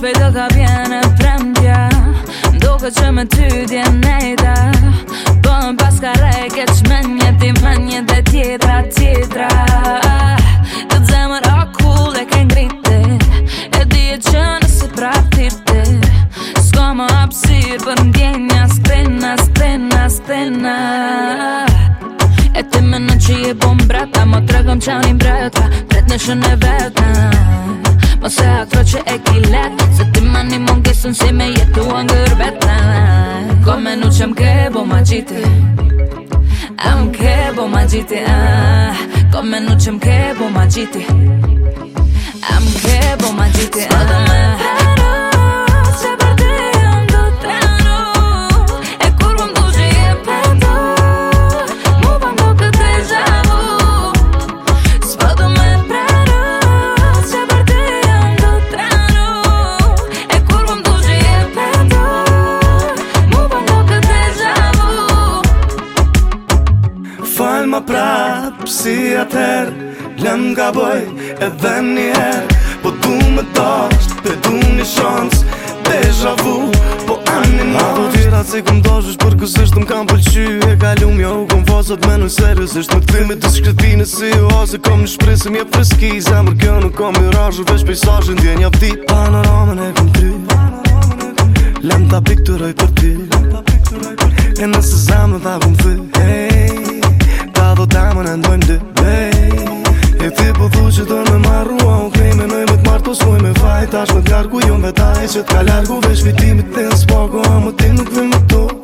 shpej do ka bje në premdja Ndo që me ty dje nejta Po në paska ka reke që me ti me dhe tjetra, tjetra Të të zemër a e ke ngrite E di e që nësi praktir Sko më apsir për ndjenja Stena, stena, stena E ti me në që je bom brata Më të regëm qa një brata Kret në shën e vetan Më se atro që e kilat Së timani mungi sënë si me jetu anë gërbet Kom e nuqëm ke bo ma qiti Am ke bo ma qiti Kom e nuqëm ke bo ma qiti Am ke bo ma qiti prap Si atëherë Lëm nga boj Edhe njëherë Po du me dosht Pe du një shans Deja vu Po anë një nosht Apo tira si këm doshësh Për kësështë më kam pëlqy E kalum jo Këm fosat me nëjë seriësisht Në këtimit të shkretinë Si u ose kom një shprisë Mje freski Zemër kjo nuk kom i rashë Vesh pejsajë Ndje një avdi Panoramën e këm ty Lëm ta pikturoj për ty E nëse zemë dhe këm fy Hey tash më t'jarku, jo me taj Që t'ka largu, vesh vitimit dhe në spoko A më ti nuk vëmë të